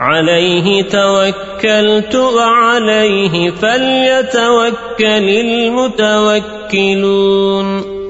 عليه توكلت وعليه فليتوكل المتوكلون.